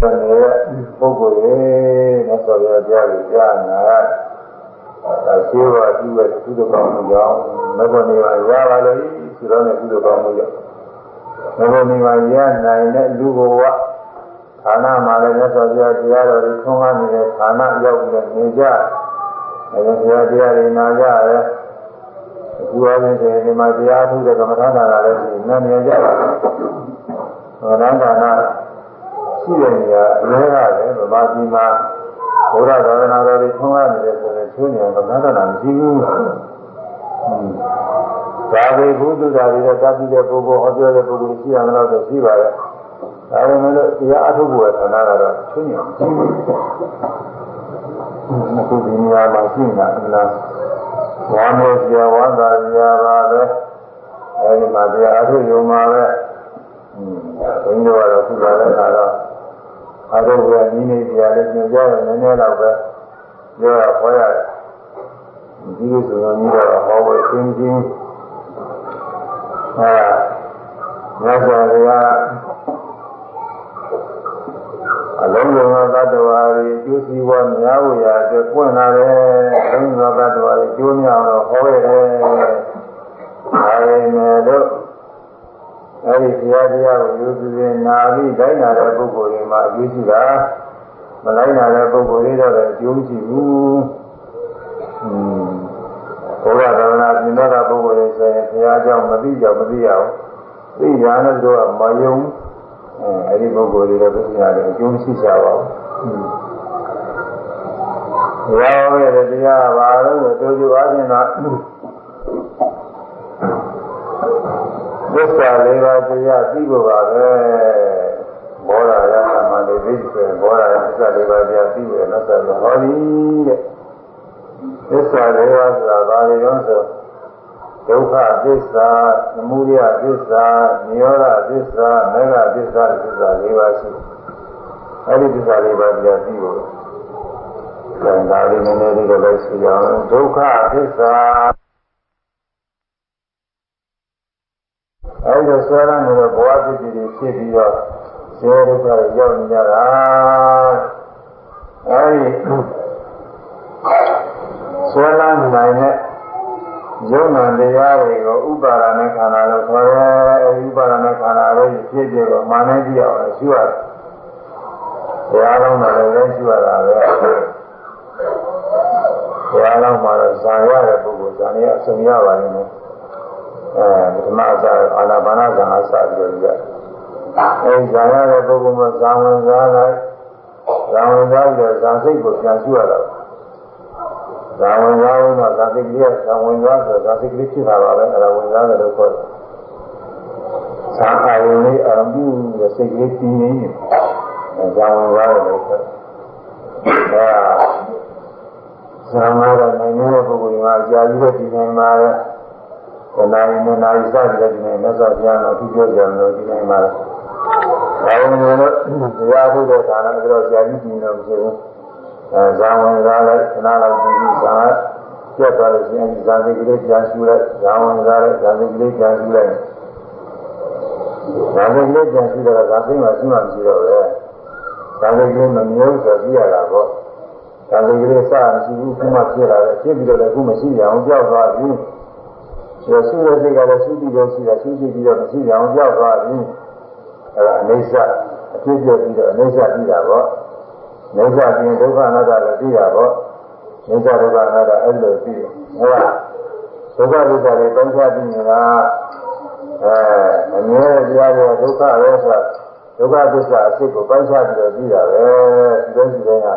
နေတဲ့ပုဂ္ဂိုလ်ရဲ့မြတ်စွာဘုရားတရားကိုကြားနာအဲရှိဝါပြုတဲ့ကုသိုလ်ကောင်းမှုကြောင့်မဂ္ဂနေပါရပါလို့ဆိုတော့လည်းကုသိုလ်ကောင်းမှုကြောင့်မဂ္ဂနေပါရနိုင်တဲ့လူဘဝဌာနမှာလည်းမြတ်စွာဘုရားတရားတော်ကိုထုံးကားနေတဲ့ဌာနရောက်ပြီးနေကြအဲဒီဘုရားတရားတွေနာကြရဲအခုအရင်ကဒီမှာတရားထုတဲ့ကမ္မထာဌာနလည်းရှိနေနေကြတယ်။ဟောနာဌာန ရှိတဲ့နေရာအလဲရတယ်ဗမာပြည်မှာဘုရားသာသနာတော်တွေထုံးရနေတဲ့ဆိုရင်ချိုးနေအောင်ကမ္ဘာသာမရှိဘူး။ဒါပေဘုဒ္ဓဓာရီတဲ့တတ်ပြီးတဲ့ပုဂ္ဂိုလ်ဟောပြောတဲ့ပုဂ္ဂိုလ်ရှိရမလို့ဆိုရှိပါရဲ့။ဒါပေမဲ့လို့တရားအထုတ်ဖို့ဌာနကတော့ချိုးနေအောင်မရှိဘူး။အခုဒီနေရာမှာရှိနေတာအလားဝါမေဇာဝါသာဇာပါပဲ။အဲဒီမှာတရားအထုတ်ရုံမှာပဲ။ဘုန်းကြီးတို့ကတော့ခုလာတဲ့အခါတော့ အရုပ်ကနီးနေကြတယ်ညွှန်ကြားရင်နည်းနည်းတော့ပဲပြောရဟောရတယ်ဒီလိုဆိုရင်ကြီးတော့ဟောဖို့ရှင်းရှင်းအဲမြတ်စွာဘုရားအလုံးစုံသောတ attva တွေကျိုးစီးပွားများဖို့ရာအတွက်ပွင့်လာတယ်အလုံးစုံသောတ attva တွေကျိုးမြောက်တော့ဟောရတယ်ဒါပေမဲ့တော့ အဲဒီဘုရားတရားကိုယူသူရင်နာပြီးတိုင်းနာတဲ့ပုဂ္ဂိုလ်တွေမှာအကျိုးရှိတာမလိုက်နာတဲ့ပုဂ္ဂိုလ်တွေတော့လည်းအကျိုးမရှိဘူး။อืมဘုရားသာသနာပြင်တော့တဲ့ပုဂ္ဂိုလ်တွေဆိုရင်ဘုရားကြောင့်မသိကြမသိရဘူး။သိရတဲ့သူကမယုံအဲဒီပုဂ္ဂိုလ်တွေလည်းပြညာတယ်အကျိုးမရှိကြပါဘူး။ဘုရားဟောတဲ့တရားဘာလို့လဲတို့ကြွားခြင်းတော့ သစ္စာလေးပါးတရားသိဖို့ပါပဲဘောဓရသမန္တိသိဆိုရင်ဘောဓရသစ္စာလေးပါးတရားသိရလို့ဆိုတော့ဟောဒီတဲ့သစ္စာလေးပါးဆိုတာဘာလဲရောဆိုဒုက္ခသစ္စာသမုဒယသစ္စာနိရောဓသစ္စာမေဃသစ္စာသစ္စာလေးပါးရှိအဲဒီသစ္စာလေးပါးတရားသိဖို့ဆံသာလေးနည်းနည်းလေးလည်းရှိအောင်ဒုက္ခသစ္စာအဲဒီလိုဆွဲရနေတဲ့ဘဝ ဖြစ်ပြီးဖြစ်ပြီးတော့ဇေဒုက္ခရောက်နေကြတာအဲဒီဆွဲလန်းနိုင်တဲ့ယုံနာတရားတွေကိုဥပါဒနဲ့ခန္ဓာလို့ခေါ်ရဲအဲဒီဥပါဒနဲ့ခန္ဓာလေးဖြစ်ဖြစ်ကိုမာနေကြည့်အောင်ရှုရတယ်တရားလုံးမှာလည်းရှုရတာပဲတရားလုံးမှာတော့ဇာရတဲ့ပုဂ္ဂိုလ်ဇာနေအဆုံးရပါလိမ့်မယ်အဲပထမအစအာနာပါနဇာအစပြီးတော့ရ အဲဇာရတဲ့ပုဂ္ဂိုလ်မှာဇာဝင်စားလိုက်ဇာဝင်စားပြီးတော့ဇာစိတ်ကိုပြန်ရှုရတာဇာဝင်စားလို့တော့ဇာစိတ်ကလေးဇာဝင်စားဆိုဇာစိတ်ကလေးဖြစ်တာပါပဲအဲဒါဝင်စားတယ်လို့ခေါ်တယ်ဇာအာယုန်လေးအာရုံပြုတဲ့စိတ်ကလေးတည်နေတယ်အဲဇာဝင်စားတယ်လို့ခေါ်တယ်အဲဇာမာရနိုင်တဲ့ပုဂ္ဂိုလ်ကကြာပြီးတော့ဒီနိုင်မှာလဲခဏရင်နဲ့နာရီစပြီးတော့ဒီနေ့မြတ်စွာဘုရားတော်သူပြောကြတယ်လို့ဒီနေ့မှာ ဒါဝင်လို့တရားထုတ်တဲ့ဌာနကတော့ကြာကြီးကြည့်လို့မရှိဘူးအဲဇာဝင်ကားလိုက်ခဏလောက်ကြည့်ပြီးဇာပြတ်သွားလို့ရှိရင်ဇာတိကလေးပြန်ရှူလိုက်ဇာဝင်ကားလိုက်ဇာတိကလေးပြန်ရှူလိုက်ဇာတိကလေးပြန်ရှူတော့ဇာတိမှာရှိမှမရှိတော့ပဲဇာတိကလေးမမျိုးဆိုကြည့်ရတာပေါ့ဇာတိကလေးစမရှိဘူးခုမှဖြစ်လာတယ်ဖြစ်ပြီးတော့လည်းခုမရှိရအောင်ကြောက်သွားပြီဒါရှိတဲ့စိတ်ကလည်းရှိပြီးတော့ရှိတာရှိပြီးတော့မရှိကြအောင်ကြောက်သွားပြီ အဲဒါအိဋ္ဌအဖြစ်ပြပြီးတော့အိဋ္ဌပြီးတာပေါ့အိဋ္ဌပြင်ဒုက္ခအနတ္တလည်းပြီးတာပေါ့အိဋ္ဌဒုက္ခအနတ္တအဲ့လိုပြီးတယ်ဟုတ်လားဒုက္ခဒုက္ခတွေတောင်းချပြီးနေတာအဲအမြဲတရားတွေဒုက္ခရောဆိုဒုက္ခသစ္စာအဖြစ်ကိုပိုင်းခြားပြီးတော့ပြီးတာပဲဒီလိုဒီလိုက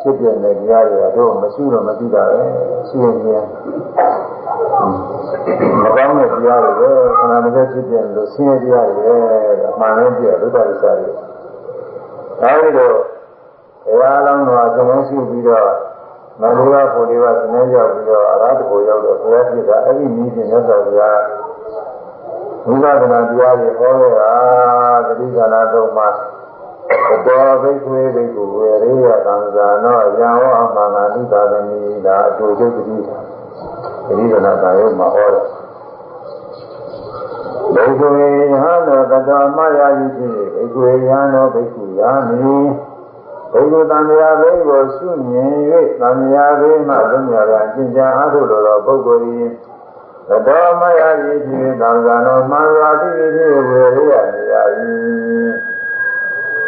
ဖြစ်ပြနေတရားတွေတော့မရှိတော့မသိတာပဲရှိရင်ချင်း မကောင်းတဲ့တရားတွေပဲခန္ဓာမစက်ဖြစ်ပြလို့ဆင်းရဲတရားတွေပဲအမှန်တည်းပြဒုက္ခသစ္စာတွေအဲဒီတော့တရားလုံးတော့သင်ရှိပြီးတော့မလိုလားကိုလေးပါသင်ရောက်ပြီးတော့အရဟတကိုရောက်တော့ဘုရားဖြစ်တာအဲ့ဒီနည်းဖြင့်မြတ်စွာဘုရားဝိပဿနာတရားတွေဟောရတာတတိကနာတော့မှာတော်ဘိက္ခွေဘိက္ခုဝေရိယသံဃာနောယံဝအမှန်ငါနိသာသမီဒါအတူတူတတိ တတိကနာတာရုံမှာဟောတယ်ဘိက္ခုယဟံသောတတော်မရသည်ဖြစ်ဘိက္ခုယဟံသောဘိက္ခုယာမိဘိက္ခုတံမြာဘိက္ကိုရှုမြင်၍တံမြာဘိမှသုံးမြာကအကျင့်ကြအားထုတ်လိုသောပုဂ္ဂိုလ်သည်တတော်မရသည်ဖြစ်သံဃာတော်မှန်စွာသိသည်ဖြစ်ဝေရိယနေရ၏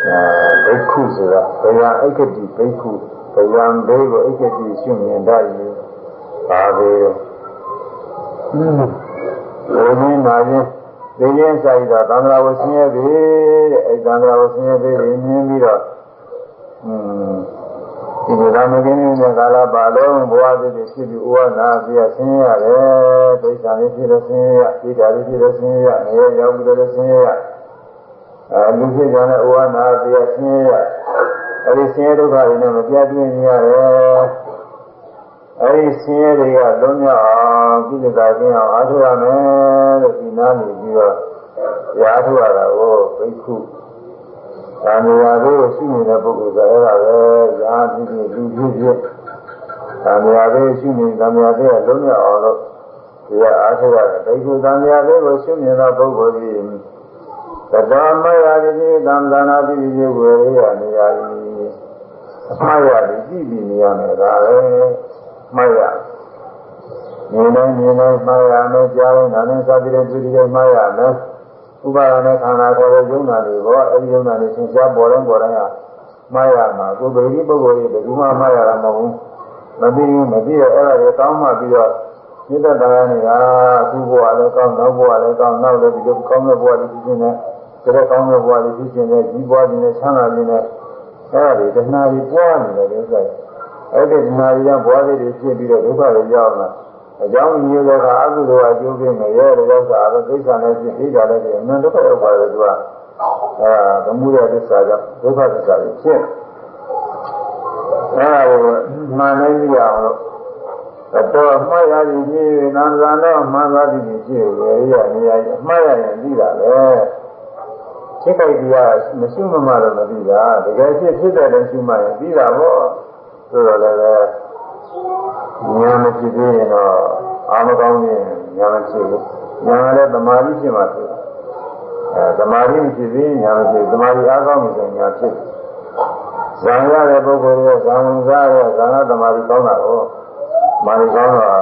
အဲဘိက္ခုဆိုတာဘယံအိက္ခတိဘိက္ခုဘယံဘေးကိုအိက္ခတိရှုမြင်တတ်၏ ပါပဲဘုရားနာခြင်းသိချင်းစာရတာသံဃာဝဆင်းရဲပြီတဲ့အဲသံဃာဝဆင်းရဲပြီမြင်ပြီးတော့อืมဒီလိုသာမကင်းနေတဲ့ကာလပါလုံးဘဝတည်းဖြစ်ပြီးဥဝနာပြည့်ဆင်းရဲရတယ်ဒိဋ္ဌာလေးဖြစ်လို့ဆင်းရဲရဣဒာလေးဖြစ်လို့ဆင်းရဲရနေရောက်ပြီးတော့ဆင်းရဲရအဲလူဖြစ်ကြတဲ့ဥဝနာပြည့်ဆင်းရဲရအဲဒီဆင်းရဲဒုက္ခတွေနဲ့မပြတ်ပြင်းနေရတယ် အဲဒီဆင်းရဲတွေကလုံးမြောက်အောင်ကိလေသာကျင်းအောင်အားထုတ်ရမယ်လို့ဒီနားနေပြီးတော့ရားထုတ်ရတာကိုဘိက္ခု။ဒါနေရာလေးကိုရှိနေတဲ့ပုဂ္ဂိုလ်ကအဲ့ဒါပဲရာဖြစ်ဖြစ်လူဖြစ်ဖြစ်ဒါနေရာလေးရှိနေဒါနေရာလေးကလုံးမြောက်အောင်လို့ဒီကအားထုတ်ရတယ်ဘိက္ခုဒါနေရာလေးကိုရှိနေတဲ့ပုဂ္ဂိုလ်ဒီသတ္တမယတိသံသနာတိတိဝေရနေရာကြီးအမှားရတယ်ကြည့်ပြီးနေရမယ်ဒါပဲ မှားရမြင်တိုင်းမြင်တိုင်းမှားရမယ်ကြားရင်နားနဲ့စသည်ဖြင့်တွေ့တယ်မှားရမယ်ဥပါဒနဲ့ခန္ဓာကိုယ်ရဲ့ယုံနာတွေဘောအဲဒီယုံနာတွေသင်ရှားပေါ်တိုင်းပေါ်တိုင်းကမှားရမှာကိုယ်ဗေဒီပုဂ္ဂိုလ်ကြီးဘယ်သူမှမှားရတာမဟုတ်ဘူးမသိဘူးမသိရအဲ့ဒါကိုတောင်းမှပြီးတော့မြစ်တဲ့တရားတွေကသူ့ဘဝလည်းကောင်းနောက်ဘဝလည်းကောင်းနောက်လည်းဒီလိုကောင်းတဲ့ဘဝတွေဖြစ်နေတယ်ဒါကောင်းတဲ့ဘဝတွေဖြစ်နေတယ်ကြီးပွားနေတဲ့ချမ်းသာနေတဲ့အဲ့ဒါတွေတဏှာကြီးပွားနေတယ်လို့ဆိုရင် အဲ့ဒီတဏှာကြီးကဘဝတွေဖြစ်ပြီးတော့ဒုက္ခတွေရောက်လာအကြောင်းမျိုးတဲ့ကအကုသိုလ်အကျိုးပေးမယ်ရဲ့တဲ့ဥစ္စာတော့သိစ္စာနဲ့ဖြစ်ပြီးတာလည်းဒီအမှန်ဒုက္ခရောက်ပါတယ်သူကအဲသမှုရသစ္စာကြောင့်ဒုက္ခသစ္စာကိုဖြစ်အဲဒါကိုမှန်နိုင်ကြအောင်လို့တော့အမှားရည်ကြီးနန္ဒာတော့မှန်သွားပြီဖြစ်ရရနေရအမှားရရင်ပြီးတာလေစိတ်ကြိုက်တရားမရှိမှမတော့မပြီးတာတကယ်ဖြစ်ဖြစ်တဲ့လည်းရှိမှရင်ပြီးတာပေါ့ ဆိုတော့လည်းဉာဏ်မဖြစ်သေးရင်တော့အာမကောင်းရင်ဉာဏ်မဖြစ်ဘူးဉာဏ်လည်းသမာဓိဖြစ်မှဖြစ်အဲသမာဓိဖြစ်ပြီးဉာဏ်မဖြစ်သမာဓိအားကောင်းပြီဆိုဉာဏ်ဖြစ်ဇံရတဲ့ပုဂ္ဂိုလ်ရဲ့ဇံဝင်စားရဲ့ဇာနာသမာဓိကောင်းတာကိုမာရီကောင်းတာ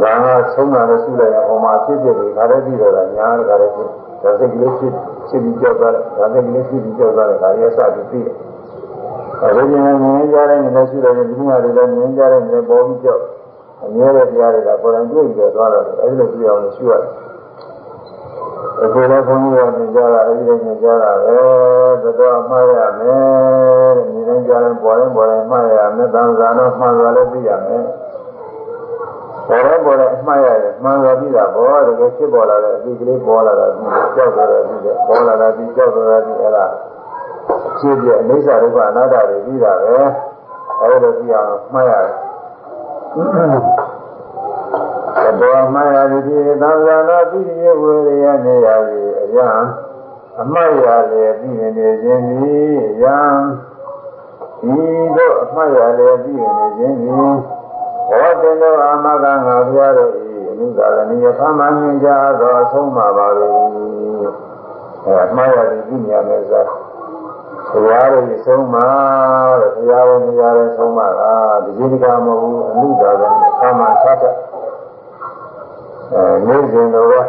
ဇာနာဆုံးတာလည်းရှိလိုက်ရင်ဟောမှာဖြစ်ဖြစ်တွေခါတဲ့ပြီးတော့ညာတခါတဲ့ဖြစ်ဒါစိတ်ကလေးဖြစ်ဖြစ်ပြီးကြောက်သွားတယ်ဒါစိတ်ကလေးဖြစ်ပြီးကြောက်သွားတယ်ဒါရစပြီးပြီးတယ် အဲဒီကျင်မြင်ကြတဲ့နေနဲ့ရှိတယ်ဒီမှာတွေလည်းမြင်ကြတဲ့နေပေါ်ပြီးကြောက်အမြဲတည်းတရားတွေကပေါ်တိုင်းတွေ့ပြီးသွားတော့အဲဒီလိုကြည့်အောင်ရှိရတယ်အခုလည်းခွန်ကြီးကမြင်ကြတာအဲဒီလိုမြင်ကြတာပဲတော်အမှားရမယ်တဲ့မြင်တိုင်းကြားရင်ပေါ်ရင်ပေါ်ရင်မှားရမယ်သံဃာတော့မှန်စွာလည်းသိရမယ်ပေါ်တော့ပေါ်တော့အမှားရတယ်မှန်စွာသိတာဘောတကယ်ဖြစ်ပေါ်လာတဲ့အဒီကလေးပေါ်လာတာဒီကြောက်ကြတာဒီပေါ်လာတာဒီကြောက်ကြတာဒီအဲ့ဒါ ဖြစ်ပြအိဋ္ဌဒုက္ခအနာတ္တတွေပြီးတာပဲအဲဒီလိုကြည့်အောင်မှားရတယ်သဘောမှားရသည်သံဃာတော်တိတိဝေရယနေရသည်အယံအမှတ်ရလေပြီးနေခြင်းသည်ယံဒီတို့အမှတ်ရလေပြီးနေခြင်းသည်ဘောတင်သောအာမကငါဘုရားတို့၏အနုသာရဏီယဖမမြင်ကြသောအဆုံးမှာပါလေအဲအမှတ်ရသည်ပြီးနေရမယ်ဆို ဘုရားရဲ့ဆုံးမတဲ့ဘုရားရဲ့ဘုရားရဲ့ဆုံးမကဒီကြီးကမဟုတ်ဘူးအမှုတော်ကအာမသတ်တဲ့အဲနေစဉ်တော့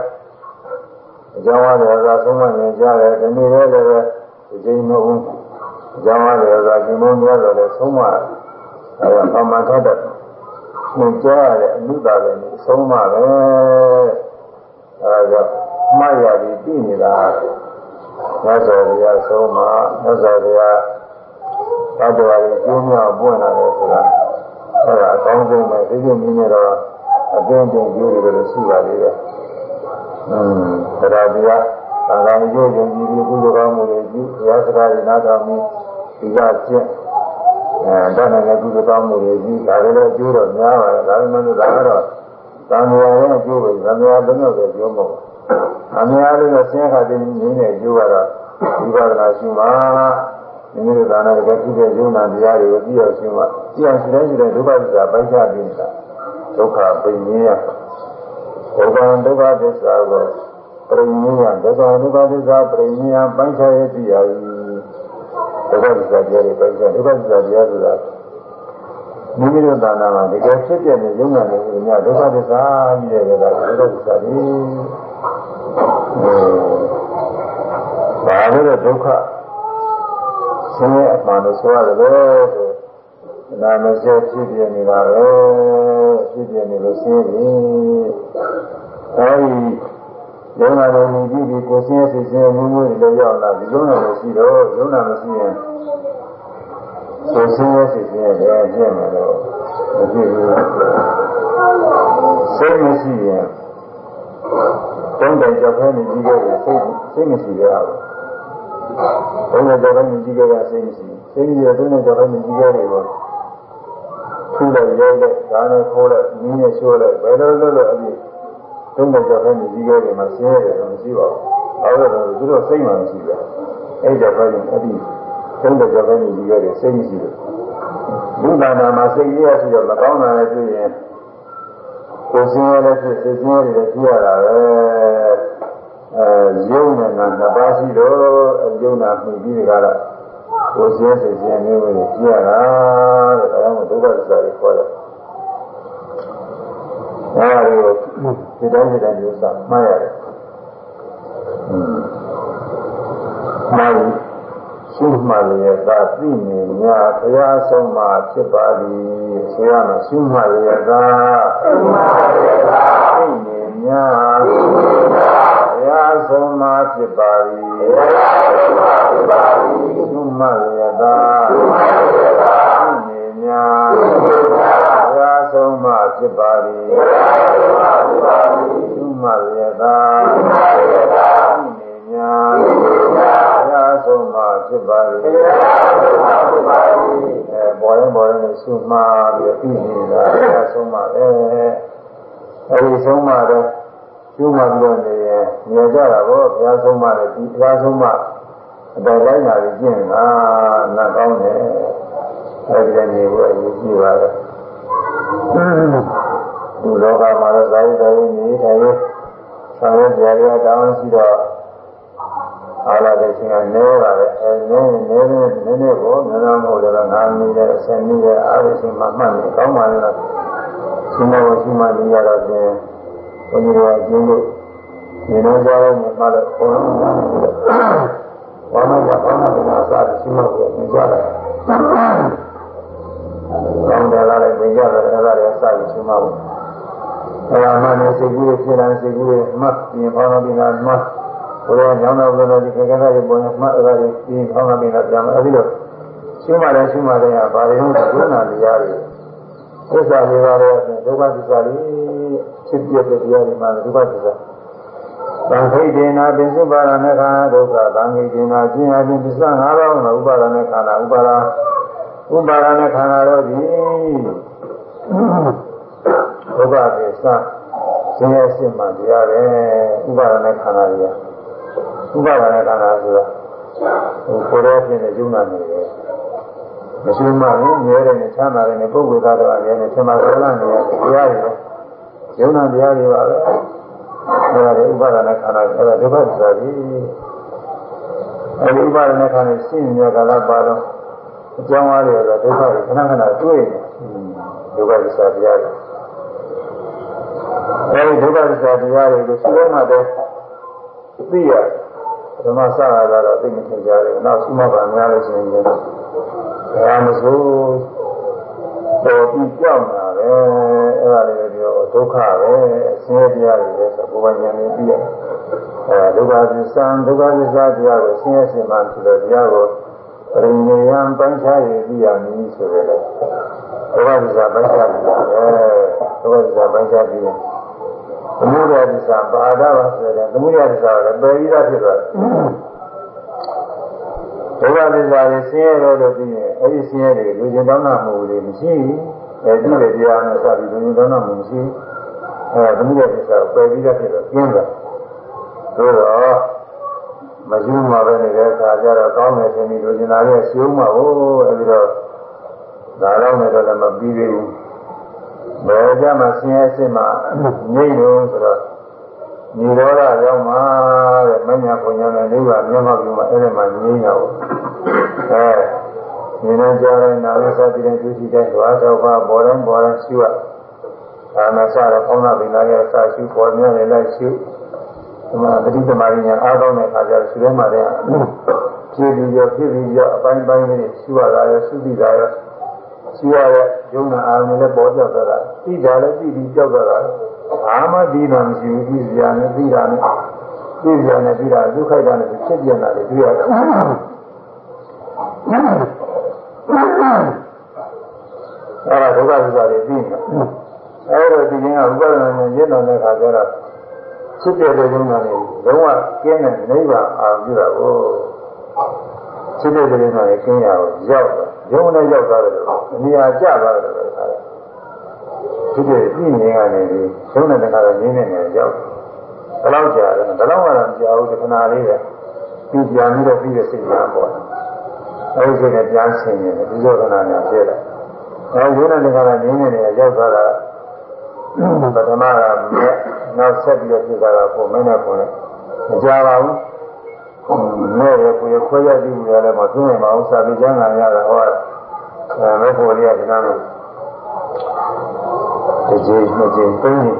အကြောင်းအရာကဆုံးမနေကြတယ်ဒီနေ့လည်းလည်းဒီချိန်မဟုတ်ဘူးအကြောင်းအရာကဒီမုန်းကြတော့လည်းဆုံးမအဲအာမသတ်တဲ့သင်ကြားရတဲ့အမှုတော်ကဆုံးမပဲအဲဒါကြောင့်မှားရပြီးပြည်နေတာ မြတ်စွာဘုရားဆုံးမမြတ်စွာဘုရားသတ္တဝါတွေကျိုးမြောက်ပွင့်လာတယ်ဆိုတာအဲဒါအကောင်းဆုံးပဲဒီလိုနည်းနဲ့တော့အပြင်းပြင်းကျိုးတွေလည်းရှိပါသေးတယ်။အင်းတရားတရားသံဃာကျိုးကျိုးကြီးဒီကုသိုလ်ကောင်းမှုတွေပြုဘုရားစကားတွေနားထောင်ပြီးဒီကကျင့်အဲဒါနဲ့ကုသိုလ်ကောင်းမှုတွေပြုဒါလည်းအကျိုးတော့များပါတယ်ဒါပေမဲ့လို့ဒါကတော့သံဃာရဲ့အကျိုးပဲသံဃာဘယ်လိုပဲကျိုးမဟုတ် အများလေးနဲ့ဆင်းရဲခါတည်းနည်းနဲ့ကျိုးကတော့ဝိပဿနာရှိမှမိမိတို့ဒါနကတိတဲ့ယုံနာတရားတွေကိုသိအောင်ရှိမှသိအောင်ရှိတဲ့ရှိတဲ့ဒုက္ခသစ္စာပိုက်ချပြီးနေတာဒုက္ခပိန်ရင်းရဒုက္ခဒုက္ခသစ္စာကိုပရိနိယဒုက္ခဒုက္ခသစ္စာပရိနိယပိုင်းခြားရသိရ၏ဒုက္ခသစ္စာတရားတွေပိုင်းခြားဒုက္ခသစ္စာတရားဆိုတာမိမိတို့သာနာမှာတကယ်ဖြစ်ပြနေရုံနဲ့နေဦးမြဒုက္ခသစ္စာကြီးတဲ့ကဒုက္ခသစ္စာကြီး ဘာလို့ဒုက္ခဆင်းရဲအမှန်လို့ဆိုရတယ်လေနာမစဲဖြစ်ပြနေတာပဲဖြစ်ပြနေလို့ဆင်းရဲအဲဒီယုံနာတော်မူပြီးဒီကိုဆင်းရဲစိတ်ဆင်းရဲမှုမျိုးတွေလည်းရောက်လာဒီယုံနာမရှိတော့ယုံနာမရှိရင်ကိုဆင်းရဲစိတ်ဆင်းရဲလည်းပြည့်နေတော့မဖြစ်ဘူးစိတ်မရှိရင် တုံးတယ်ကြောက်ခဲနေကြီးခဲ့တယ်စိတ်စိတ်မရှိကြဘူးတုံးတယ်ကြောက်ခဲနေကြီးခဲ့တာစိတ်မရှိစိတ်မရှိတော့တုံးတယ်ကြောက်ခဲနေကြီးခဲ့တယ်ပေါ့ထူလိုက်ရဲလိုက်ဒါနဲ့ခိုးလိုက်နင်းနဲ့ရှိုးလိုက်ဘယ်လိုလုပ်လို့အပြီးတုံးတဲ့ကြောက်တဲ့ကြီးခဲ့တယ်မှာဆင်းရဲတယ်တော့မရှိပါဘူး။အဲဒါတော့သူတို့စိတ်မှမရှိဘူး။အဲ့ဒါပဲအပြီးတုံးတဲ့ကြောက်တဲ့ကြီးခဲ့တယ်စိတ်မရှိဘူး။ဘုရားနာမှာစိတ်ရရှိတော့မကောင်းတာလည်းတွေ့ရင် ကိုယ်ဆင်းရဲလည်းဖြစ်စိတ်ဆင်းရဲလည်းကြည့်ရတာပဲ။အဲယုံနဲ့နာနှစ်ပါးရှိတော့ယုံနာမှီပြီးကြတာကိုယ်ဆင်းရဲစိတ်ဆင်းရဲမျိုးတွေကြည့်ရတာတဲ့အဲဒါမှဒုက္ခသစ္စာကိုခေါ်တယ်။အဲဒါကိုဒီတိုင်းဒီတိုင်းမျိုးစားမှားရတယ်။မှား ကုမှလျက်သာသိမြင်ညာဘုရားဆုံးမှာဖြစ်ပါသည်ဆရာမကုမှလျက်သာကုမှလျက်သာသိမြင်ညာသိမြင်ညာဘုရားဆုံးမှာဖြစ်ပါသည်ဘုရားဆုံးမှာဖြစ်ပါသည်ကုမှလျက်သာကုမှလျက်သာသိမြင်ညာသိမြင်ညာဘုရားဆုံးမှာဖြစ်ပါသည်ဘုရားဆုံးမှာဖြစ်ပါသည်ကုမှလျက်သာကုမှ ပေါ်ရင်ပေါ်ရင်ဆုမှားပြီးပြီးနေတာအဲဆုံးမှအဲအဲဒီဆုံးမှတော့ကျူးမှပြီးတော့နေရင်ညကြတာပေါ့ဘုရားဆုံးမှလည်းဒီဘုရားဆုံးမှအတော်တိုင်းလာပြီးကျင့်တာနာကောင်းတယ်အဲဒီကနေကိုအရေးကြီးပါတယ်ဒီလောကမှာတော့ဇာတိတော်ကြီးနေတယ်ဆောင်ရွက်ကြရတောင်းရှိတော့ အားလာတဲ့ချင်းကနေပါလေအဲနည်းနည်းနည်းနည်းနည်းကိုနည်းနည်းမဟုတ်တော့ငါမိတဲ့အစင်းမိတဲ့အားရချင်းမှမှတ်နေကောင်းပါလားရှင်မောရှိမှနေရတော့ဖြင့်ဘုန်းကြီးတို့အကျဉ်းလို့ဒီလိုကြောင်းနဲ့မှလည်းဘုန်းကြီးကဘာမှမဘာမှမစားရှိမှကိုမြင်ကြတယ်ကောင်းတယ်လားလည်းမြင်ကြတယ်အဲ့ဒါလည်းစပြီးရှိမှဘူးအဲ့ဒါမှလည်းစိတ်ကြီးဖြစ်လာစိတ်ကြီးမှတ်ပြင်ပေါင်းပြီးတော့မှတ် ကိုယ်ကညောင်းတော့ကိုယ်တို့ဒီခေတ်ကတည်းကပုံမှန်အဲ့ဒါကြီးပြီးခေါင်းကပြီးတော့ပြန်မယ်အဲဒီလိုရှင်းမှလည်းရှင်းမှလည်းဘာတွေဟုတ်ဒုနာတရားတွေသစ္စာလေးပါးတော့ဒုက္ခသစ္စာလေးဖြစ်ပြတဲ့တရားတွေမှာဒုက္ခသစ္စာသံခိတေနာပိစုပါရဏခာဒုက္ခသံခိတေနာကျင့်အခြင်းသစ္စာ၅ပါးမှာဥပါဒနဲ့ခန္ဓာဥပါဒဥပါဒနဲ့ခန္ဓာတော့ဒီဒုက္ခသစ္စာဆင်းရဲစိတ်မှတရားပဲဥပါဒနဲ့ခန္ဓာတွေက ဥပါဒနာခန္ဓာဆိုတာဟိုကိုယ်တော်ဖြစ်နေယုံနာနေတယ်မရှိမှဘူးငဲတယ်နဲ့ချမ်းသာတယ်နဲ့ပုဂ္ဂိုလ်သားတော်အရင်နဲ့ရှင်မကောလာနေရတရားတွေယုံနာတရားတွေပါပဲဒါကလည်းဥပါဒနာခန္ဓာအဲ့ဒါဒုက္ခဆိုတာကြီးအဲ့ဒီဥပါဒနာခန္ဓာရှင်းနေကြတာပါတော့အကြောင်းအားတွေတော့ဒုက္ခကိုခဏခဏတွေ့နေဒုက္ခသစ္စာတရားတွေအဲဒီဒုက္ခသစ္စာတရားတွေကိုသိရမှတော့သိရတယ် ဓမ္မစကားကတော့သိနေကြတယ်နောက်ရှိမှပါများလို့ရှိရင်လည်းဘာမဆိုပေါ်ပြီးကြောက်တာပဲအဲ့ဒါလေးပြောဒုက္ခပဲဆင်းရဲတရားတွေလည်းဆိုကိုယ်ပိုင်ဉာဏ်နဲ့ပြီးရအဲဒုက္ခသစ္စာဒုက္ခသစ္စာတရားကိုဆင်းရဲခြင်းမှဖြစ်တဲ့တရားကိုပရိနိယံပိုင်းခြားရပြီးရမည်ဆိုရယ်ဒုက္ခသစ္စာပိုင်းခြားပြီးအဲဒုက္ခသစ္စာပိုင်းခြားပြီး သမုဒယသစ္စာပါဒပါဆိုတဲ့သမုဒယသစ္စာကလည်းပယ်ပြီးသားဖြစ်သွားတယ်ဒုက္ခသစ္စာကိုဆင်းရဲလို့လို့ပြီးရင်အဲ့ဒီဆင်းရဲတွေလူကျင်တောင်းတာမှုတွေမရှိဘူးအဲဒီလိုတရားနဲ့စပြီးလူကျင်တောင်းတာမှုမရှိဘူးအဲသမုဒယသစ္စာပယ်ပြီးသားဖြစ်တော့ကျင်းသွားသို့တော့မယူမှာပဲနေတဲ့အခါကျတော့ကောင်းတယ်ရှင်ဒီလူကျင်တာရဲ့ရှုံးမှာဟိုအဲဒီတော့ဒါတော့လည်းတော့မပြီးသေးဘူး ဘယ်ကြမှာဆင်းရဲစစ်မှာငြိမ့်လို့ဆိုတော့ညီတော်ရရောက်မှာတဲ့မညာပုံညာနဲ့နိဗ္ဗာန်မျက်မှောက်ပြုမှာအဲ့ဒီမှာငြိမ့်ရအောင်အဲဉာဏ်ကြောင့်နာမစတိတဲ့ဒုတိယဓဝါတော့ပါပေါ်တိုင်းပေါ်တိုင်းရှိရအာမစတော့ကောင်းတာပင်လာရဲ့စာရှိပေါ်မြဲနေလိုက်ရှိဒီမှာတတိသမารညာအားကောင်းတဲ့အခါကျတော့ရှိထဲမှာတည်းဖြစ်ပြီးရောဖြစ်ပြီးရောအပိုင်းပိုင်းလေးရှိရတာရောရှိပြီးတာရော ရှိရတဲ့ယုံနာအာရုံနဲ့ပေါ်ပြောက်သွားတာသိကြလည်းသိပြီးကြောက်သွားတာဘာမှဒီနာမရှိဘူးသိစရာနဲ့သိတာနဲ့သိစရာနဲ့သိတာဒုက္ခိတာနဲ့ဖြစ်ပြနေတာတွေတွေ့ရတယ်အဲ့ဒါဒုက္ခသစ္စာတွေသိနေအဲ့တော့ဒီရင်ကဥပဒနာနဲ့ရင့်တော်တဲ့ခါကျတော့ဖြစ်တဲ့တဲ့ယုံနာတွေလုံးဝကျင်းတဲ့နိဗ္ဗာန်အာရုံပြုတာကိုဖြစ်တဲ့တဲ့ယုံနာတွေကျင်းရအောင်ရောက်တော့ ယုံနဲ့ရောက်သွားတယ်လို့အမြာကျသွားတယ်လို့ခါတယ်ဖြစ်တဲ့ပြည်ငင်းကနေပြီးယုံတဲ့ခါတော့ငင်းနေတယ်ရောက်ဘယ်လောက်ကြာလဲဘယ်လောက်မှတော့မကြာဘူးဒီခဏလေးပဲပြီးပြန်ပြီးတော့ပြီးတဲ့စိတ်များပေါ်တယ်အဲဒီစိတ်နဲ့ပြန်ဆင်ရင်ဒီလိုခဏညာဖြစ်တယ်အဲယုံတဲ့ခါကငင်းနေတယ်ရောက်သွားတာပထမကမြက်နောက်ဆက်ပြီးတော့ဖြစ်တာကပုံမင်းနဲ့ပုံနဲ့မကြပါဘူး မဲ့ရကိုရခွဲရကြည့်ကြတယ်မသိနိုင်ပါဘူးစာပေကျမ်းဂန်ရတာဟောအဲမဲ့ကိုလေးကဒီနားလို့တစ်ချိန်နှစ်ချိန်သုံးချိန်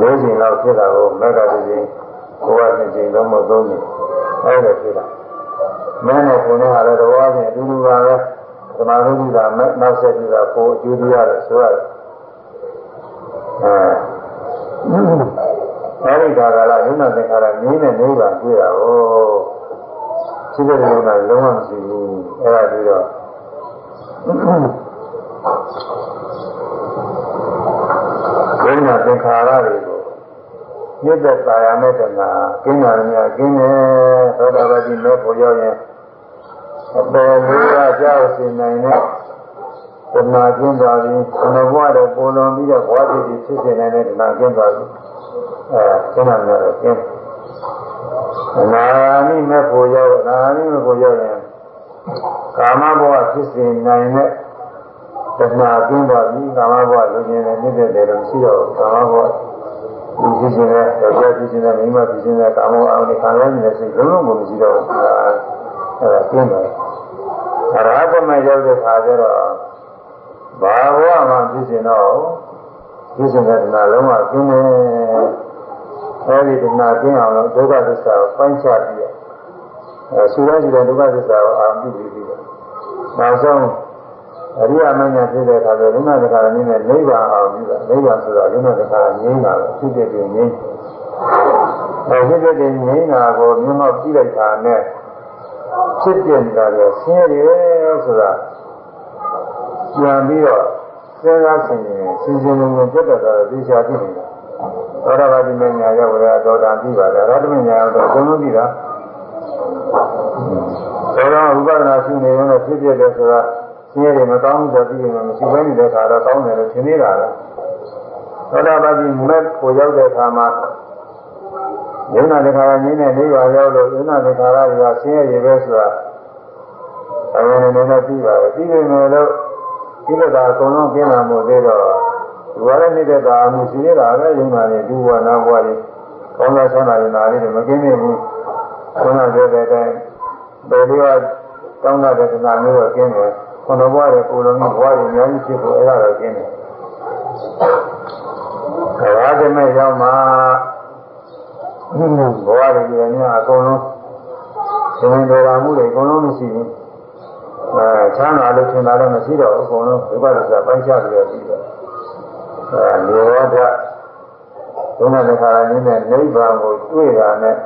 လေးချိန်လောက်ဖြစ်တာကိုမက်ကတစ်ချိန်ကိုကနှစ်ချိန်သုံးမသုံးချိန်အဲ့ဒါဖြစ်တာမင်းနဲ့ပုံနဲ့ဟာလည်းတော်ချင်းအတူတူပါပဲသမာဓိကနောက်ဆက်ပြီးတော့ကိုအကျိုးတရားတယ်ဆိုရတယ်အဲ ဒီခါကလာယုံနာသင်္ခါရငြင်းတဲ့နိဗ္ဗာန်တွေ့တာကိုရှိတဲ့ယုံနာလုံးဝမရှိဘူးအဲဒါပြီးတော့ယုံနာသင်္ခါရတွေကိုမြစ်သက်သာယာမဲ့တနာကျင်းတာများကျင်းတယ်သောတာပတိမဲ့ပေါ်ရောက်ရင်အပေါ်လေးကကြောက်စင်နိုင်တဲ့ဓမ္မကျင်းသွားပြီခန္ဓာဘဝတော့ပုံလွန်ပြီးတော့ဘဝတည်တည်ဖြစ်နေတဲ့ဓမ္မကျင်းသွားပြီ အဲကျင်းတာများတော့ကျင်းနာမိမဲ့ကိုရောက်နာမိမဲ့ကိုရောက်ရင်ကာမဘဝဖြစ်စေနိုင်တဲ့ဓမ္မကျင်းသွားပြီကာမဘဝလူကျင်တဲ့မြင့်တဲ့တယ်လို့ရှိတော့ကာမဘဝလူဖြစ်ခြင်းနဲ့ယောက်ျားဖြစ်ခြင်းနဲ့မိန်းမဖြစ်ခြင်းနဲ့ကာမအောင်နဲ့ခံရနေတဲ့စိတ်လုံးလုံးကိုမရှိတော့ဘူးအဲဒါကျင်းတယ်အရဟတမရောက်တဲ့အခါကျတော့ဘာဘဝမှာဖြစ်ရှင်တော့ဖြစ်ရှင်တဲ့ဒနာလုံးဝကျင်းတယ် အဲဒီဒနာကျင်းအောင်လို့ဒုက္ခသစ္စာကိုပိုင်းခြားပြီးအဲဆူရရှိတဲ့ဒုက္ခသစ္စာကိုအာရုံပြုပြီးပြီးတော့နောက်ဆုံးအရိယာမညာဖြစ်တဲ့အခါကျတော့လုံနာတခါရင်းနဲ့နိဗ္ဗာန်အောင်ပြီးတော့နိဗ္ဗာန်ဆိုတော့လုံနာတခါရငြိမ်းတာပဲဖြစ်တဲ့ပြင်ငြိမ်းအဲဖြစ်တဲ့ပြင်ငြိမ်းတာကိုမြင်တော့ကြည့်လိုက်တာနဲ့ဖြစ်ပြနေတာကဆင်းရဲတယ်ဆိုတာပြန်ပြီးတော့စဉ်းစားဆင်ရင်စဉ်းစဉ်လုံးလုံးပြတ်တတ်တာသိချာဖြစ်နေတာ သောတာပတိမညာရောက်ရတော့တာပြီးပါလေရတ္တမညာရောက်တော့အကုန်လုံးပြီးတာဒါကြောင့်ဥပဒနာရှိနေရင်လည်းဖြစ်ဖြစ်တယ်ဆိုတာဆင်းရဲမကောင်းဘူးဆိုပြီးရင်မရှိဘဲနေတဲ့ခါတော့ကောင်းတယ်လို့ထင်နေတာလေသောတာပတိမက်ကိုရောက်တဲ့အခါမှာယုံနာတခါရင်းနဲ့နေပါရောက်လို့ယုံနာတခါရတွေကဆင်းရဲပဲဆိုတာအမှန်နဲ့လည်းပြီးပါပဲပြီးပြီမယ်လို့ဒီလိုသာအကုန်လုံးကျင်းလာမှုသေးတော့ ဒီဝါရနေတဲ့ကာမှုရှိနေတာပဲယုံနာနေဒုဝနာဘဝကြီးကောင်းတာဆန်းတာရင်ဒါလေးတွေမကင်းနေဘူးဆန်းတာတဲ့အတိုင်းဘယ်လိုတောင်းတာတဲ့နာမျိုးတော့ကျင်းတယ်ခုနဘဝရဲ့ကိုယ်လုံးကြီးဘဝကြီးအများကြီးဖြစ်ဖို့အဲ့ဒါတော့ကျင်းတယ်ဘာကမဲ့ရောက်မှာဘဝတွေကြီးအများအကုန်လုံးရှင်တော်ရာမှုတွေအကုန်လုံးမရှိဘူးအဲချမ်းသာလို့ထင်တာလည်းမရှိတော့အကုန်လုံးဒုက္ခသစ္စာပိုင်းခြားပြီးတော့ပြီးတော့ အဲနိရောဓဒုက္ခသစ္စာရင်းနဲ့နိဗ္ဗာန်ကိုတွေ့တာနဲ့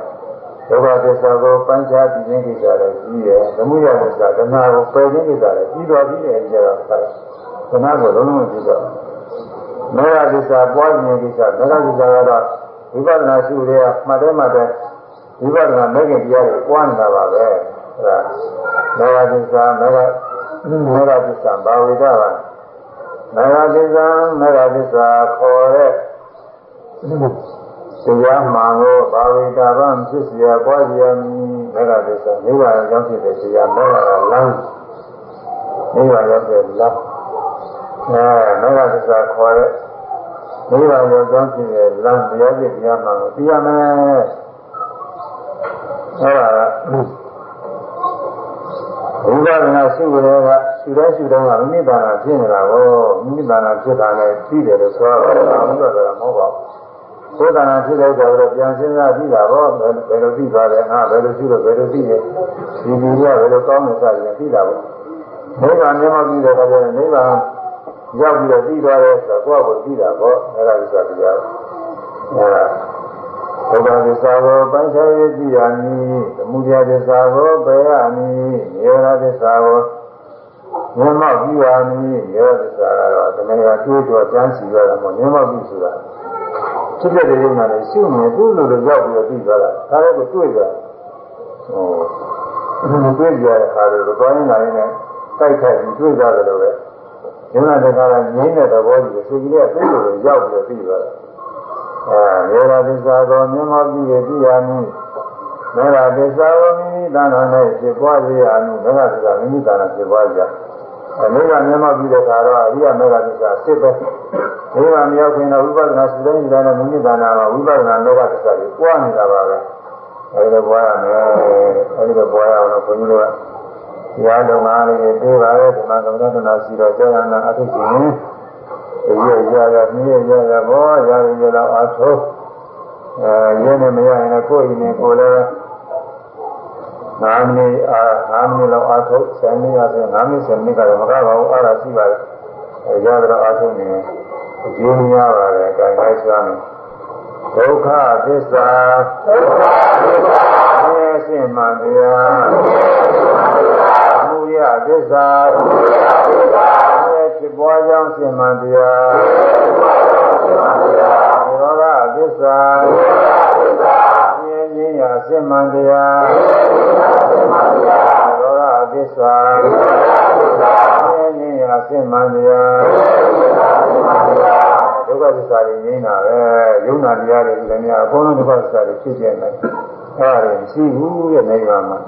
ဒုက္ခသစ္စာကိုပိုင်းခြားပြီးခြင်းကိစ္စလည်းကြီးရယ်ဓမ္မရသစ္စာတဏှာကိုပယ်ခြင်းကိစ္စလည်းကြီးတော်ပြီးတယ်ကြတော့အဲတဏှာကိုလုံးလုံးကြည့်တော့မေဃသစ္စာပွားခြင်းကိစ္စမေဃသစ္စာကတော့ဝိပဿနာရှုရမှတ်တယ်မှတ်တယ်ဝိပဿနာမဲ့ခင်တရားကိုပွားနေတာပါပဲအဲဒါမေဃသစ္စာမေဃမေဃသစ္စာဘာဝိဒပါ မေဃသစ္စာမေဃသစ္စာခေါ်တဲ့တရားမှန်ကိုဘာဝိတာဗံဖြစ်เสียပွားစီရမည်မေဃသစ္စာနိဗ္ဗာန်ရောက်ဖြစ်တဲ့တရားမေဃကလမ်းနိဗ္ဗာန်ရောက်တဲ့လမ်း အဲမေဃသစ္စာခေါ်တဲ့နိဗ္ဗာန်ရောက်ကြောင်းဖြစ်တဲ့လမ်းတရားဖြစ်တရားမှန်ကိုသိရမယ် တဲ့ကရှိတဲ့ရှိတဲ့ကမိမိတာနာဖြစ်နေတာကိုမိမိတာနာဖြစ်တာနဲ့သိတယ်လို့ဆိုတော့ဘုရားကမဟုတ်ပါဘူးကိုယ်တဏ္ဍာဖြစ်တဲ့ကြောင့်တော့ပြန်စဉ်းစားကြည့်တာပေါ့ဘယ်လိုသိသွားလဲငါဘယ်လိုရှိလို့ဘယ်လိုသိရဲ့ဒီလူကဘယ်လိုကောင်းနေစတယ်သိတာပေါ့နိဗ္ဗာန်မျက်မှောက်ပြီးတဲ့အခါကျရင်နိဗ္ဗာန်ရောက်ပြီးတော့ပြီးသွားတယ်ဆိုတော့ကိုယ့်ကိုယ်ပြီးတာပေါ့အဲ့ဒါဥစ္စာတရားအဲ့ဒါဘုရားသစ္စာကိုပိုင်းခြားရည်ရမည်သမုဒယသစ္စာကိုပယ်ရမည်ယေရသစ္စာကို မျက်မှောက်ပြီးရမည်ယေရသစ္စာကတော့တမန်တော်တွေးကြောကြမ်းစီရတာမဟုတ်မျက်မှောက်ပြီးဆိုတာဖြစ်တဲ့ရုံနဲ့ရှုမြင်သူ့လိုလိုရောက်ပြီးတော့ပြီးသွားတာဒါလည်းကိုတွေ့ကြဟိုတွေ့ကြတဲ့အခါတွေတော့တိုင်းနိုင်နေတိုက်ခိုက်ပြီးတွေ့ကြတယ်လို့ပဲယုံနာတကားကငြိမ့်တဲ့သဘောကြီးကိုစိတ်ကလေးကသိလို့ရောက်ပြီးပြီးသွားတယ်အဲမေရာသစ္စာကိုမြင်မောပြီးရပြီးရမည်မေရာသစ္စာကိုမိမိတဏ္ဍာနဲ့ဖြစ်ပွားစေရမည်မေရာသစ္စာမိမိတဏ္ဍာဖြစ်ပွားကြ အဲမေရာမြင်မောပြီးတဲ့အခါတော့အရိယမေရာသစ္စာစစ်ပဲမေရာမြောက်ခင်တော့ဝိပဿနာရှိတဲ့ဉာဏ်နဲ့မိမိတဏ္ဍာမှာဝိပဿနာမေရာသစ္စာကိုပွားနေတာပါပဲအဲဒီတော့ပွားရမယ်အဲဒီတော့ပွားရအောင်လို့ဘုန်းကြီးတို့ကတရားတော်မှာလေးတွေပါပဲဒီမှာကမ္ဘာတနာရှိတော့ကြာရနာအထုရှင်ဒီရရရမြည်ရရဘောရရရတော့အထုအဲရင်းနေမရရင်လည်းကိုယ်ရင်ကိုယ်လည်း ငါးမိနစ်အာငါးမိနစ်လောက်အထုဆယ်မိနစ်ဆိုငါးမိနစ်ဆယ်မိနစ်ကတော့မကပါဘူးအားရရှိပါတယ်အဲရတော့အထုနေအကျိုးများပါတယ်အဲဒါလိုက်စွမ်းဒုက္ခသစ္စာဒုက္ခသစ္စာဆင်းရဲခြင်းမှန်တရားရသစ္စာဘုရားသစ္စာဖြစ်ပွားကြောင်းရှင်မှန်တရားဖြစ်ပွားကြောင်းရှင်မှန်တရားဘောဂသစ္စာဘောဂသစ္စာမြင် ခြင်းရာရှင်မှန်တရားရှင်မှန်တရားဘောဂသစ္စာဘောဂသစ္စာမြင်ခြင်းရာရှင်မှန်တရားရှင်မှန်တရားဒုက္ခသစ္စာတွေငြိမ်းတာပဲယုံနာတရားတွေဒီလည်းအကုန်လုံးဒုက္ခသစ္စာတွေဖြစ်ကျင်တယ်အဲ့ဒါတွေရှိဘူးရဲ့နေရာမှာ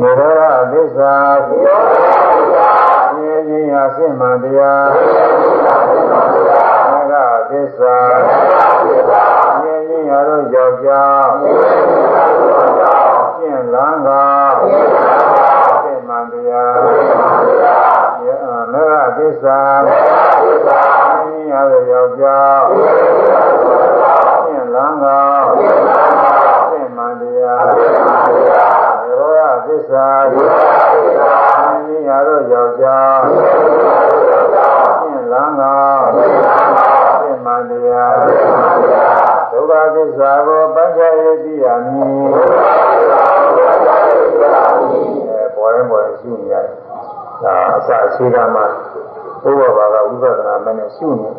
နိရောဓသစ္စာနိရောဓသစ္စာမြင်ခြင်းရာရှင်းမှန်တရားမြင်ခြင်းရာရှင်းမှန်တရားသစ္စာသစ္စာမြ င်ခြင်းရာတို့ကြောက်ကြောက်မြင်ခြင်းရာတို့ကြောက်ရှင်းလန်းကရှင်းလန်းကရှင်းမှန်တရားရှင်းမှန်တရားမေဃသစ္စာမေဃသစ္စာမြင်ခြင်းရာတို့ကြောက်ကြောက်မြင်ခြင်းရာတို့ကြောက်ရှင်းလန်းကရှင်းလန်းကရှင်းမှန်တရားရှင်းမှန်တရားသစ္စာသစ္စာသစ္စာမြင်ရတော့ယောက်ျားမြင်ရတော့ယောက်ျားရှင်းလန်းကရှင်းလန်းကရှင်းမှန်တရား ရှင်းမှန်တရားဒုက္ခသစ္စာကိုပန်းချရသိရမည်ဒုက္ခသစ္စာကိုပန်းချရသိရမည်အဲပေါ်ရင်ပေါ်ရင်ရှိနေရတယ်ဒါအစအခြေခံမှာဘုရားဘာကဝိပဿနာမနဲ့ရှိနေ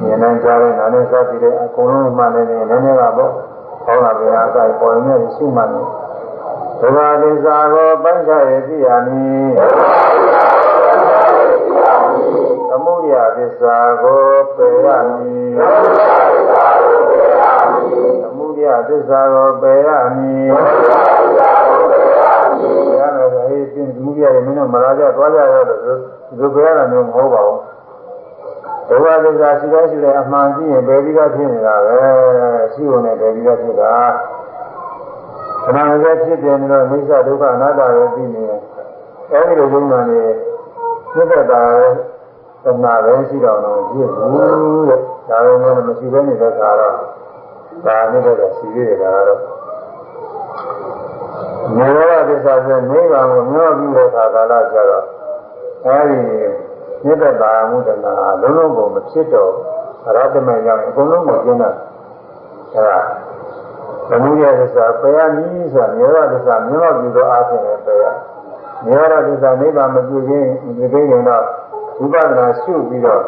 မြင်နိုင်ကြတဲ့နာနဲ့စသည်တဲ့အကုန်လုံးမှလည်းနည်းနည်းကပေါ့ဟောတာပြန်အဆိုင်ပေါ်ရင်ရှိမှနေဒုက္ခသစ္စာကိုပိုင်းခြားရသိရမည်သမုဒယသစ္စာကိုပယ်ရမည် သမုဒယသစ္စာကိုပယ်ရမည်ရမယ်ဆိုအေးပြင်းသမုဒယရေမင်းတို့မလာကြသွားကြရောလို့ဒီပယ်ရတာမျိုးမဟုတ်ပါဘူးဒုက္ခသစ္စာရှိတဲ့ရှိတဲ့အမှန်ကြည့်ရင်ပယ်ပြီးသားဖြစ်နေတာပဲရှိုံနဲ့ပယ်ပြီးသားဖြစ်တာခဏငယ်ဖြစ်တယ်လို့မိစ္ဆဒုက္ခအနတ္တရဲ့သိနေအဲဒီလိုယုံနာနေသိတဲ့တာရဲ့သနာပဲရှိတော့တော့ပြည့်ဘူးတဲ့ဒါပေမဲ့မရှိဘဲနေတဲ့ခါတော့ ဒါနေတဲ့ကရှိသေးတယ်ဒါကတော့မေရသစ္စာဆိုနိဗ္ဗာန်ကိုမျောပြီးတဲ့ခါကာလကျတော့အဲဒီမြတ်တာမှုတနာလုံးလုံးကိုမဖြစ်တော့အရဟတမေရောက်ရင်အကုန်လုံးကိုကျင်းတာအဲဒါသမုဒယသစ္စာပယ်ရမည်ဆိုတာနိရောဓသစ္စာမြင်တော့ပြီးတော့အားဖြင့်လည်းပယ်ရနိရောဓသစ္စာနိဗ္ဗာန်မပြုခြင်းဒီကိန်းတော့ဝိပဿနာရှုပြီးတော့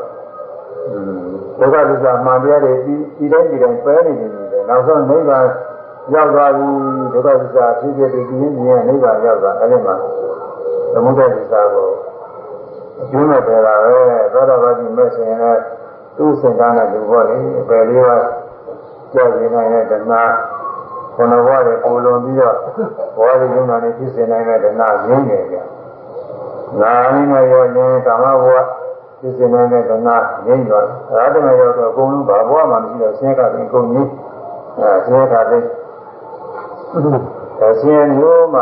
ဒုက္ခသစ္စာမှန်တရားတွေဒီဒီတိုင်းဒီတိုင်းပယ်နေနေတယ်နောက်ဆုံးနိဗ္ဗာန်ရောက်သွားပြီဒုက္ခသစ္စာဖြစ်ဖြစ်ဒီပြင်းပြင်းနိဗ္ဗာန်ရောက်သွားအဲ့ဒီမှာသမုဒယသစ္စာကိုအကျိုးမဲ့တယ်ပါပဲသောတာပတိမဲ့ဆိုရင်လည်းသူ့စင်ကားနဲ့ဒီဘောလေပယ်လေးပါကြောက်ရင်းနေတဲ့ဓမ္မခန္ဓာဘဝတွေပုံလွန်ပြီးတော့ဘဝတွေယုံနာနေဖြစ်စေနိုင်တဲ့ဒနာရင်းနေကြ။ငါအင်းနဲ့ရောရင်ကာမဘဝ ဖြစ်စဉ်နဲ့ကနာငိမ့်သွားရာတမရောက်တော့အကုန်လုံးဘာဘဝမှမရှိတော့ဆင်းရဲကအကုန်ကြီးအဲဆင်းရဲကတဲ့ဒါဆင်းရဲမျိုးမှ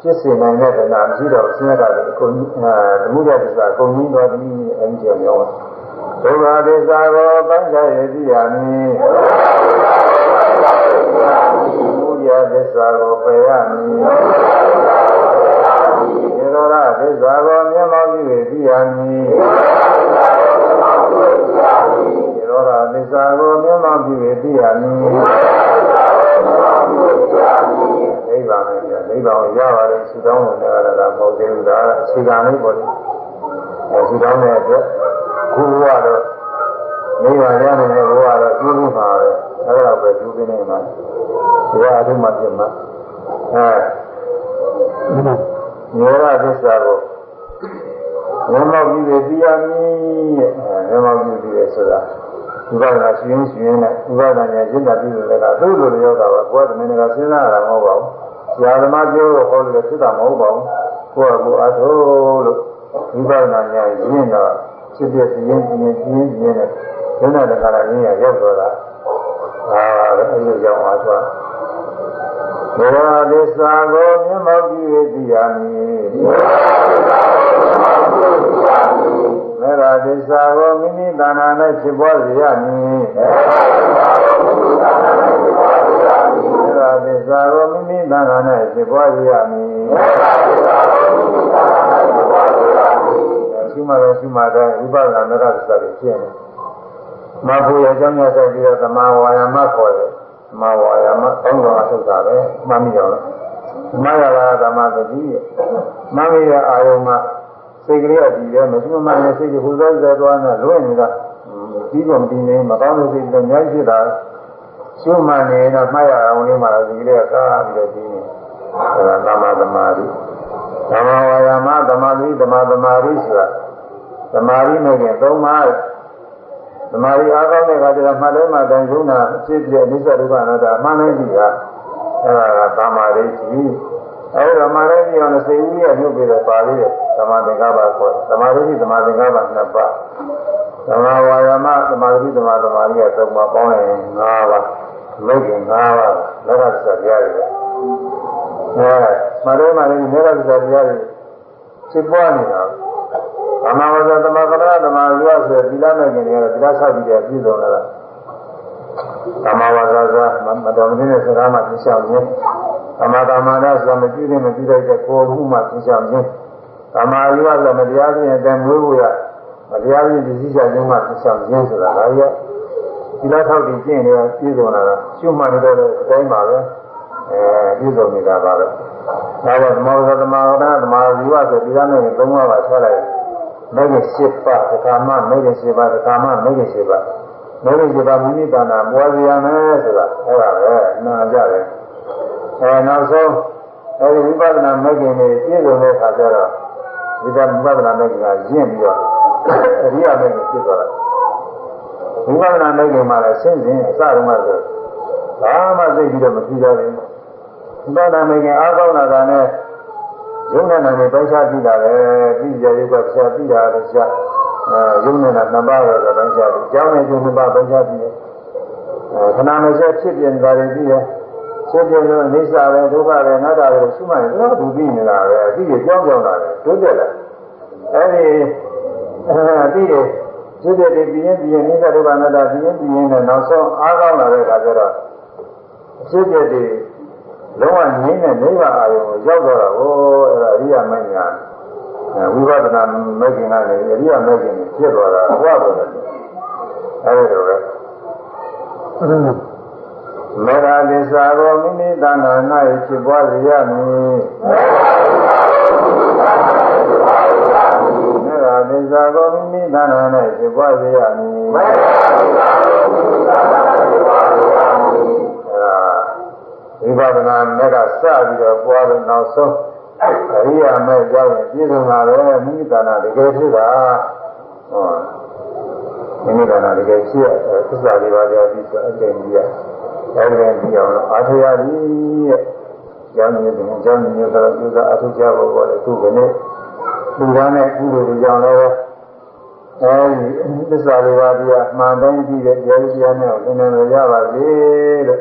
ဖြစ်စေနိုင်တဲ့ကနာမရှိတော့ဆင်းရဲကလည်းအကုန်ကြီးအဲသမှုရတ္တအကုန်ကြီးသွားပြီးအဲဒီကြောင့်ရောဒုက္ခသစ္စာကိုပိုင်းခြားရည်ရမည်ဘုရားသစ္စာကိုပယ်ရမည်ေ ရောဓသစ္စာကိုမျက်မှောက်ပြု၍သိရမည်ေရောဓသစ္စာကိုမျက်မှောက်ပြု၍သိရမည်နိဗ္ဗာန်နဲ့နိဗ္ဗာန်ကိုရပါတယ်သုတောင်းဝင်တဲ့အားကမဟုတ်သေးဘူးဒါအခြေခံလေးပေါ့လေအဲသုတောင်းတဲ့အတွက်ခုဘဝတော့နိဗ္ဗာန်ရနိုင်တဲ့ဘဝတော့ကျိုးမှုပါပဲအဲဒါပဲကျိုးပြနေမှာဘုရားအထုမှပြမှာအဲ မေရသစ္စာကိုဝမ်းမောက်ပြီးသိရမည်တဲ့ဝမ်းမောက်ပြီးသိရဆိုတာဥပဒနာရှင်ရှင်နဲ့ဥပဒနာနဲ့ရှင်းတာပြီးလို့လည်းကသူ့လိုလျောတာပါကိုယ်ကတမင်ကစဉ်းစားရတာမဟုတ်ပါဘူးဆရာသမားပြောလို့ဟောလို့ဖြစ်တာမဟုတ်ပါဘူးကိုယ်ကကိုယ်အထိုးလို့ဥပဒနာညာရင်းတော့ဖြစ်ဖြစ်ပြင်းပြင်းပြင်းပြင်းနဲ့ဘုရားတခါလာရင်းရရောက်တော့တာအာအဲ့လိုကြောင့်အားသွား မေဃသစ္စာကိုမြတ်မောပြု၍သိရမည်မေဃသစ္စာကိုမိမိတဏ္ဍာ၌ဖြစ်ပွားစေရမည်မေဃသစ္စာကိုမိမိတဏ္ဍာ၌ဖြစ်ပွားစေရမည်ရှိမှလည်းရှိမှတဲ့ဝိပဿနာမေဃသစ္စာကိုဖြစ်နေမဖို့ရအကြောင်းရဆိုင်ပြီးတော့သမာဝါယာမခေါ်တယ် မာဝါယာမတောင်းတော်အထုတ်တာပဲမှတ်မိအောင်မရလာဓမ္မသတိမမိတဲ့အာယုံမှာစိတ်ကလေးကကြည့်တယ်မရှိမှလည်းစိတ်ကဟိုသောစေသွားနေလွင့်နေတာပြီးတော့မတည်နေမကောင်းတဲ့စိတ်တွေအများကြီးဖြစ်တာရှုမှန်နေတော့မှတ်ရအောင်လေးမှာဒီကလေးကကားပြီးတော့ပြီးနေအဲဒါသမသမာဓိဓမ္မဝါယာမသမာဓိဓမ္မသမာဓိဆိုတာသမာဓိနဲ့ကျသုံးပါး သမာဓိအားကောင်းတဲ့အခါကျတော့မှတ်လဲမှတန်ရှုံးတာအဖြစ်ပြအိစ္ဆဒုက္ခအနတ္တအမှန်တိုင်းကြည့်တာအဲဒါကသမာဓိရှိအဲဒီတော့မာရတိအောင်စိတ်ဦးရမြုပ်ပြီးတော့ပါလေးတဲ့သမာသင်္ကပ္ပခေါ်သမာဓိသမာသင်္ကပ္ပနှစ်ပါးသမာဝါယာမသမာဓိသမာသမာဓိကသုံးပါးပေါင်းရင်၅ပါးမိတ်က၅ပါးလောကသစ္စာတရားတွေအဲမာရမလည်းမေဃသစ္စာတရားတွေဖြစ်ပွားနေတာ သမာဝဇ္ဇသမကရသမာရွတ်ဆိုသီလမဲ့ခင်တွေကတော့သီလဆောက်ပြီးပြည့်စုံလာတာသမာဝဇ္ဇသာမတော်မင်းတဲ့စကားမှသိချောင်းခြင်းသမာသမာဓိဆိုမကြည့်တဲ့မကြည့်တဲ့ကိုယ်မှုမှသိချောင်းခြင်းသမာရွတ်ဆိုမတရားခြင်းအတန်မွေးဖို့ရမတရားခြင်းသိချောင်းခြင်းမှသိချောင်းခြင်းဆိုတာဒါရသီလဆောက်ပြီးကျင့်နေပြည့်စုံလာတာရှုမှတ်နေတော့တဲ့အတိုင်းပါပဲအဲပြည့်စုံနေတာပါပဲဒါကြောင့်သမာဝဇ္ဇသမာဝဒသမာဇီဝဆိုဒီကနေ့သုံးပါးပါဆွဲလိုက် မေဂရှိပါသကာမမေဂရှိပါသကာမမေဂရှိပါမေဂရှိပါမိမိတဏ္ဍာပွားစီရမယ်ဆိုတာအဲ့ဒါပဲနာကြတယ်အဲနောက်ဆုံးအဲဒီဝိပဿနာမေဂင်တွေပြည့်စုံတဲ့အခါကျတော့ဒီကဝိပဿနာမေဂင်ကရင့်ပြီးတော့အရိယာမေဂင်ဖြစ်သွားတာဝိပဿနာမေဂင်မှာလည်းဆင်းစဉ်အစတုန်းကဆိုဘာမှသိပြီးတော့မကြည့်ကြဘူးဝိပဿနာမေဂင်အားကောင်းလာတာနဲ့ ယုံနဲ့နာနဲ့ပိုင်းခြားကြည့်တာပဲပြီးကြရုပ်ကဖြာပြီးတာလည်းရှာအဲယုံနဲ့နာနှစ်ပါးပဲပိုင်းခြားပြီးကျောင်းနဲ့ကျုံနှစ်ပါးပိုင်းခြားပြီးတယ်အဲခဏမစက်ဖြစ်ပြန်ကြတယ်ပြီးတယ်ဖြစ်ပြန်လို့အိစ္ဆာပဲဒုက္ခပဲအနတ္တပဲရှုမှရင်တော့သူပြီးနေတာပဲအပြီးကြောင်းကြောင်းလာတယ်တိုးတက်လာအဲဒီအပြီးဖြစ်တဲ့ဒီပြင်းပြင်းအိစ္ဆာဒုက္ခအနတ္တပြင်းပြင်းနဲ့နောက်ဆုံးအားကောင်းလာတဲ့အခါကျတော့ဖြစ်တဲ့ဒီ လုံးဝငြိမ်းတဲ့နိဗ္ဗာန်အာရုံကိုရောက်တော့တာကိုအဲ့ဒါအရိယာမဉ္ဇဏ်ဝိပဿနာမဂ္ဂင်ကနေအရိယာမဂ္ဂင်ကိုဖြစ်သွားတာဘုရားပေါ်တယ်အဲ့ဒီလိုပဲမေဃသစ္စာကိုမိမိတဏ္ဍာ၌ဖြစ်ပွားစေရမည်မေဃသစ္စာကိုမိမိတဏ္ဍာ၌ဖြစ်ပွားစေရမည်မေဃသစ္စာကိုမိမိတဏ္ဍာ၌ ဝိပဿနာမဲ့ကစပြီးတော့ပွားလို့နောက်ဆုံးအရိယာမဲ့ကြောင်းရင်ပြည့်စုံလာတယ်မိမိတဏ္ဍာတကယ်ဖြစ်တာဟောမိမိတဏ္ဍာတကယ်ဖြစ်သစ္စာလေးပါးကြောင့်ပြီးဆိုအကျင့်ကြီးရအဲဒီကပြီးအောင်အာထရသည်တဲ့ကျောင်းကြီးတွေကျောင်းကြီးတွေကတော့သူကအထုကြဖို့ပေါ်တယ်သူကနေ့လူသားနဲ့ကုသိုလ်တွေကြောင့်လည်းအဲဒီသစ္စာလေးပါးပြအမှန်တိုင်းကြည့်တဲ့တရားတရားနဲ့သင်္နေရပါစေလို့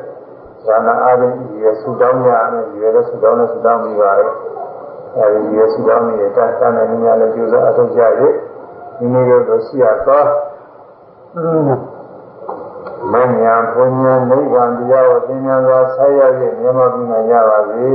ဒါနအားဖြင့်ရဆူတောင်းရမယ်ရရဆူတောင်းနဲ့ဆူတောင်းပြီးပါရဲ့အဲဒီရဆူတောင်းနေတဲ့တန်တန်နဲ့များလည်းကျိုးစားအထောက်ကြရမိမိတို့တို့ရှိရသောမညာဘုံညာနိဗ္ဗာန်တရားကိုသင်ညာစွာဆက်ရ၍မြတ်မောပြီးနိုင်ကြပါစေ